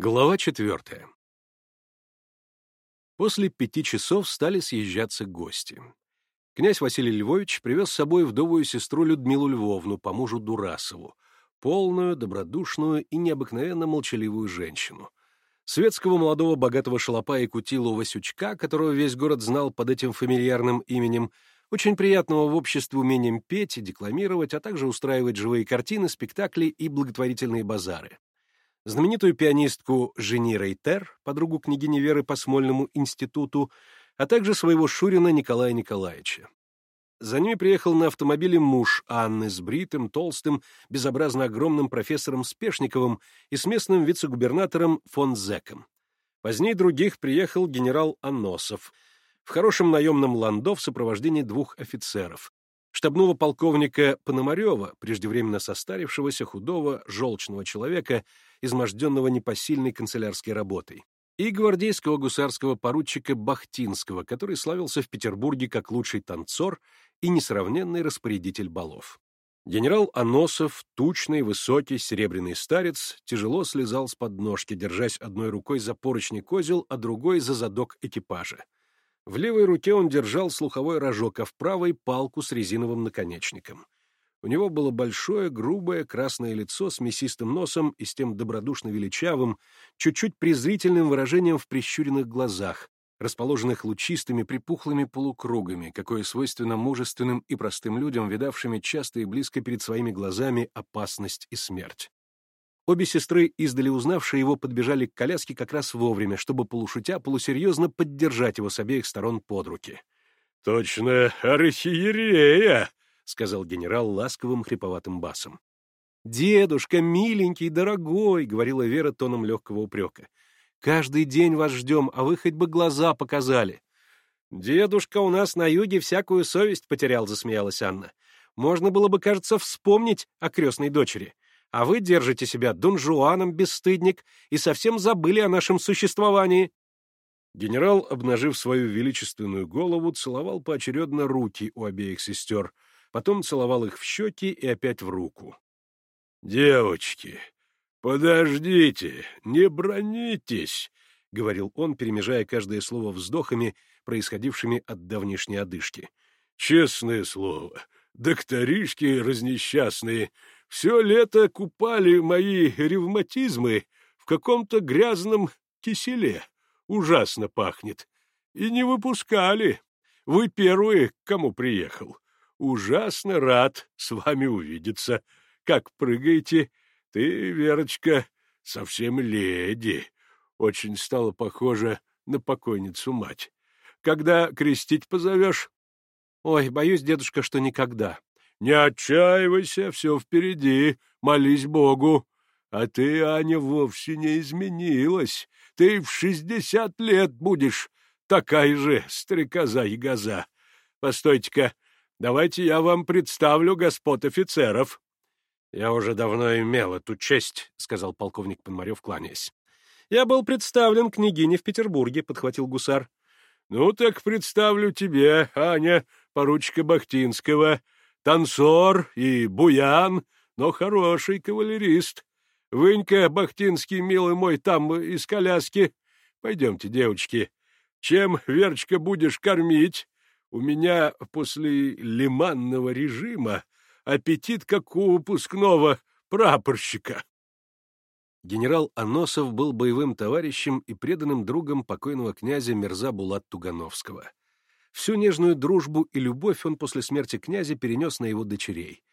Глава четвертая. После пяти часов стали съезжаться гости. Князь Василий Львович привез с собой вдовую сестру Людмилу Львовну по мужу Дурасову, полную, добродушную и необыкновенно молчаливую женщину. Светского молодого богатого шалопа и кутилу Васючка, которого весь город знал под этим фамильярным именем, очень приятного в обществе умением петь и декламировать, а также устраивать живые картины, спектакли и благотворительные базары знаменитую пианистку Жени Рейтер, подругу княгини Веры по Смольному институту, а также своего Шурина Николая Николаевича. За ними приехал на автомобиле муж Анны с бритым, толстым, безобразно огромным профессором Спешниковым и с местным вице-губернатором фон Зеком. Позднее других приехал генерал Аносов в хорошем наемном ландо в сопровождении двух офицеров, штабного полковника Пономарева, преждевременно состарившегося, худого, желчного человека, изможденного непосильной канцелярской работой, и гвардейского гусарского поручика Бахтинского, который славился в Петербурге как лучший танцор и несравненный распорядитель балов. Генерал Аносов, тучный, высокий, серебряный старец, тяжело слезал с подножки, держась одной рукой за поручни козел, а другой за задок экипажа. В левой руке он держал слуховой рожок, а в правой — палку с резиновым наконечником. У него было большое, грубое, красное лицо с мясистым носом и с тем добродушно величавым, чуть-чуть презрительным выражением в прищуренных глазах, расположенных лучистыми припухлыми полукругами, какое свойственно мужественным и простым людям, видавшими часто и близко перед своими глазами опасность и смерть. Обе сестры, издали узнавшие его, подбежали к коляске как раз вовремя, чтобы полушутя полусерьезно поддержать его с обеих сторон под руки. — Точно архиерея! — сказал генерал ласковым хриповатым басом. «Дедушка, миленький, дорогой!» — говорила Вера тоном легкого упрека. «Каждый день вас ждем, а вы хоть бы глаза показали». «Дедушка у нас на юге всякую совесть потерял», — засмеялась Анна. «Можно было бы, кажется, вспомнить о крестной дочери. А вы держите себя дунжуаном, бесстыдник, и совсем забыли о нашем существовании». Генерал, обнажив свою величественную голову, целовал поочередно руки у обеих сестер — потом целовал их в щеки и опять в руку. — Девочки, подождите, не бронитесь, — говорил он, перемежая каждое слово вздохами, происходившими от давнишней одышки. — Честное слово, докторишки разнесчастные все лето купали мои ревматизмы в каком-то грязном киселе. Ужасно пахнет. И не выпускали. Вы первые, к кому приехал. Ужасно рад с вами увидеться. Как прыгаете? Ты, Верочка, совсем леди. Очень стала похожа на покойницу мать. Когда крестить позовешь? Ой, боюсь, дедушка, что никогда. Не отчаивайся, все впереди, молись Богу. А ты, Аня, вовсе не изменилась. Ты в шестьдесят лет будешь такая же стрекоза-ягоза. Постойте-ка, Давайте я вам представлю господ офицеров. — Я уже давно имел эту честь, — сказал полковник Пономарев, кланяясь. — Я был представлен княгине в Петербурге, — подхватил гусар. — Ну так представлю тебе, Аня, поручика Бахтинского, танцор и буян, но хороший кавалерист. Вынька Бахтинский, милый мой, там из коляски. Пойдемте, девочки. Чем, Верочка, будешь кормить? У меня после лиманного режима аппетит, как у выпускного прапорщика. Генерал Аносов был боевым товарищем и преданным другом покойного князя Мирза Булат Тугановского. Всю нежную дружбу и любовь он после смерти князя перенес на его дочерей.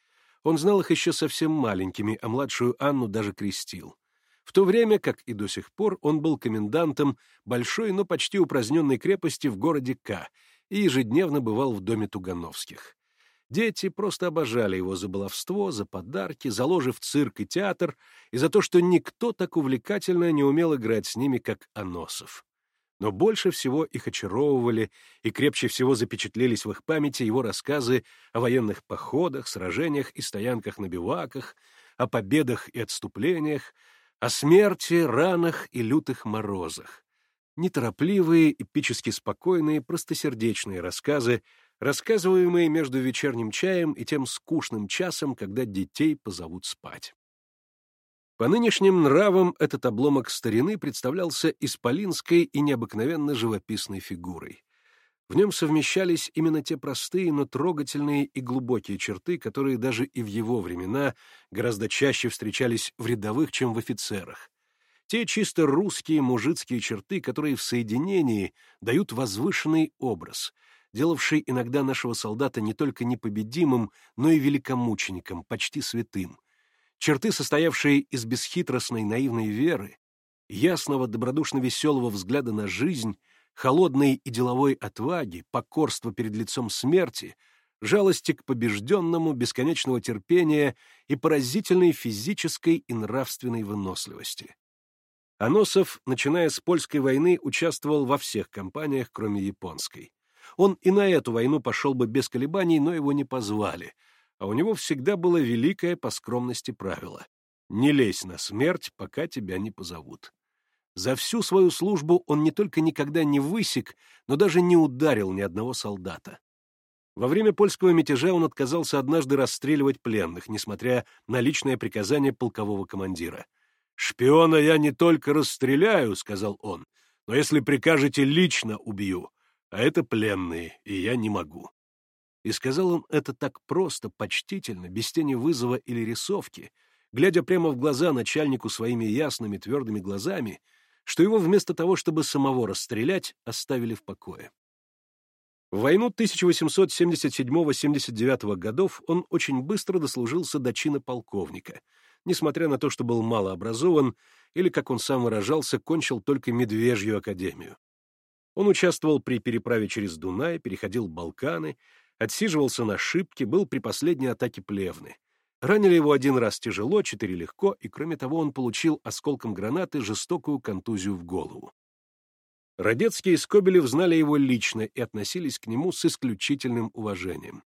Он знал их еще совсем маленькими, а младшую Анну даже крестил. В то время, как и до сих пор, он был комендантом большой, но почти упраздненной крепости в городе К и ежедневно бывал в доме Тугановских. Дети просто обожали его за баловство, за подарки, за ложи в цирк и театр, и за то, что никто так увлекательно не умел играть с ними, как Аносов. Но больше всего их очаровывали и крепче всего запечатлелись в их памяти его рассказы о военных походах, сражениях и стоянках на биваках, о победах и отступлениях, о смерти, ранах и лютых морозах неторопливые, эпически спокойные, простосердечные рассказы, рассказываемые между вечерним чаем и тем скучным часом, когда детей позовут спать. По нынешним нравам этот обломок старины представлялся исполинской и необыкновенно живописной фигурой. В нем совмещались именно те простые, но трогательные и глубокие черты, которые даже и в его времена гораздо чаще встречались в рядовых, чем в офицерах. Те чисто русские мужицкие черты, которые в соединении дают возвышенный образ, делавший иногда нашего солдата не только непобедимым, но и великомучеником, почти святым. Черты, состоявшие из бесхитростной наивной веры, ясного добродушно-веселого взгляда на жизнь — холодной и деловой отваги, покорства перед лицом смерти, жалости к побежденному, бесконечного терпения и поразительной физической и нравственной выносливости. Аносов, начиная с польской войны, участвовал во всех кампаниях, кроме японской. Он и на эту войну пошел бы без колебаний, но его не позвали, а у него всегда было великое по скромности правило — не лезь на смерть, пока тебя не позовут. За всю свою службу он не только никогда не высек, но даже не ударил ни одного солдата. Во время польского мятежа он отказался однажды расстреливать пленных, несмотря на личное приказание полкового командира. «Шпиона я не только расстреляю», — сказал он, — «но если прикажете, лично убью, а это пленные, и я не могу». И сказал он это так просто, почтительно, без тени вызова или рисовки, глядя прямо в глаза начальнику своими ясными твердыми глазами — что его вместо того, чтобы самого расстрелять, оставили в покое. В войну 1877-79 годов он очень быстро дослужился до чина полковника, несмотря на то, что был мало образован или, как он сам выражался, кончил только Медвежью академию. Он участвовал при переправе через Дунай, переходил Балканы, отсиживался на шибке, был при последней атаке Плевны. Ранили его один раз тяжело, четыре легко, и, кроме того, он получил осколком гранаты жестокую контузию в голову. Родецкий и Скобелев знали его лично и относились к нему с исключительным уважением.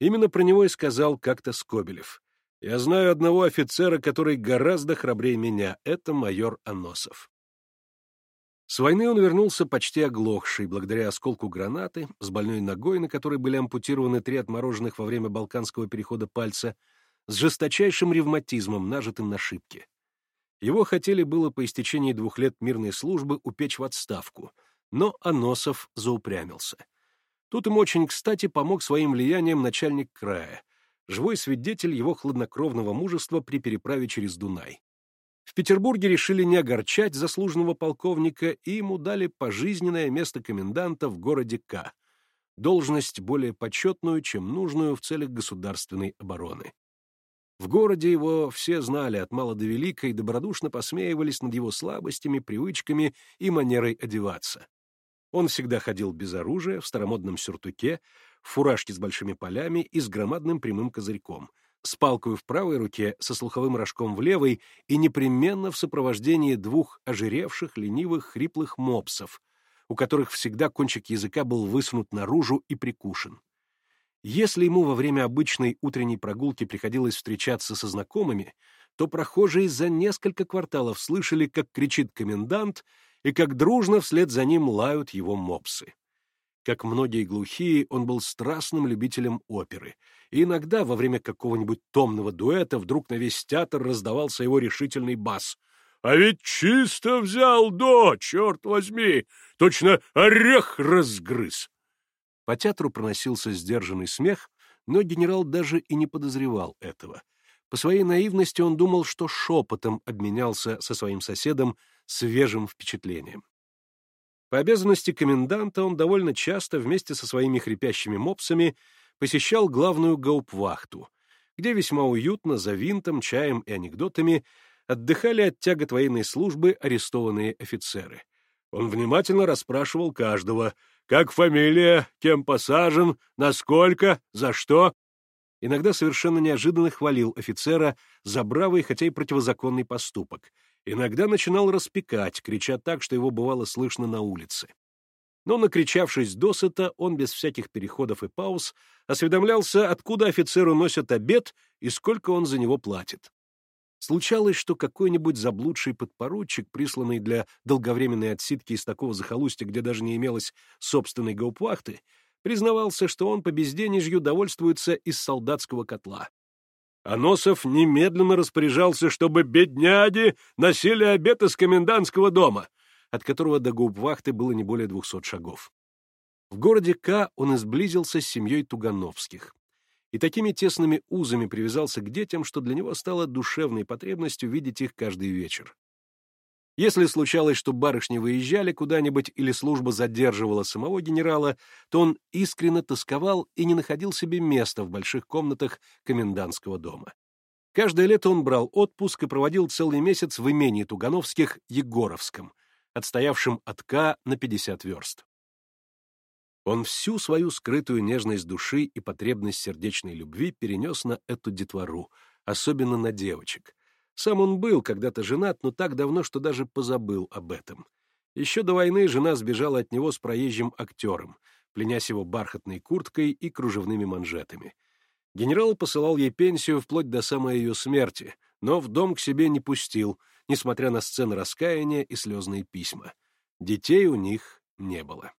Именно про него и сказал как-то Скобелев. «Я знаю одного офицера, который гораздо храбрее меня. Это майор Аносов». С войны он вернулся почти оглохший, благодаря осколку гранаты, с больной ногой, на которой были ампутированы три отмороженных во время Балканского перехода пальца, с жесточайшим ревматизмом, нажитым на шибке. Его хотели было по истечении двух лет мирной службы упечь в отставку, но Аносов заупрямился. Тут ему очень кстати помог своим влиянием начальник края, живой свидетель его хладнокровного мужества при переправе через Дунай. В Петербурге решили не огорчать заслуженного полковника и ему дали пожизненное место коменданта в городе К, должность более почетную, чем нужную в целях государственной обороны. В городе его все знали от мала до велика и добродушно посмеивались над его слабостями, привычками и манерой одеваться. Он всегда ходил без оружия, в старомодном сюртуке, в фуражке с большими полями и с громадным прямым козырьком, с палкой в правой руке, со слуховым рожком в левой и непременно в сопровождении двух ожиревших, ленивых, хриплых мопсов, у которых всегда кончик языка был высунут наружу и прикушен. Если ему во время обычной утренней прогулки приходилось встречаться со знакомыми, то прохожие за несколько кварталов слышали, как кричит комендант и как дружно вслед за ним лают его мопсы. Как многие глухие, он был страстным любителем оперы, и иногда во время какого-нибудь томного дуэта вдруг на весь театр раздавался его решительный бас. «А ведь чисто взял, до, черт возьми! Точно орех разгрыз!» По театру проносился сдержанный смех, но генерал даже и не подозревал этого. По своей наивности он думал, что шепотом обменялся со своим соседом свежим впечатлением. По обязанности коменданта он довольно часто вместе со своими хрипящими мопсами посещал главную гаупвахту, где весьма уютно, за винтом, чаем и анекдотами отдыхали от тягот военной службы арестованные офицеры. Он внимательно расспрашивал каждого, как фамилия, кем посажен, насколько, за что. Иногда совершенно неожиданно хвалил офицера за бравый, хотя и противозаконный поступок. Иногда начинал распекать, крича так, что его бывало слышно на улице. Но, накричавшись досыта, он без всяких переходов и пауз осведомлялся, откуда офицеру носят обед и сколько он за него платит. Случалось, что какой-нибудь заблудший подпоручик, присланный для долговременной отсидки из такого захолустья, где даже не имелось собственной гаупвахты, признавался, что он по безденежью довольствуется из солдатского котла. Аносов немедленно распоряжался, чтобы бедняги носили обед из комендантского дома, от которого до губ вахты было не более двухсот шагов. В городе К он изблизился с семьей Тугановских и такими тесными узами привязался к детям, что для него стало душевной потребностью видеть их каждый вечер. Если случалось, что барышни выезжали куда-нибудь или служба задерживала самого генерала, то он искренне тосковал и не находил себе места в больших комнатах комендантского дома. Каждое лето он брал отпуск и проводил целый месяц в имении Тугановских Егоровском, отстоявшем от К на 50 верст. Он всю свою скрытую нежность души и потребность сердечной любви перенес на эту детвору, особенно на девочек, сам он был когда-то женат, но так давно, что даже позабыл об этом. Еще до войны жена сбежала от него с проезжим актером, пленясь его бархатной курткой и кружевными манжетами. Генерал посылал ей пенсию вплоть до самой ее смерти, но в дом к себе не пустил, несмотря на сцены раскаяния и слезные письма. Детей у них не было.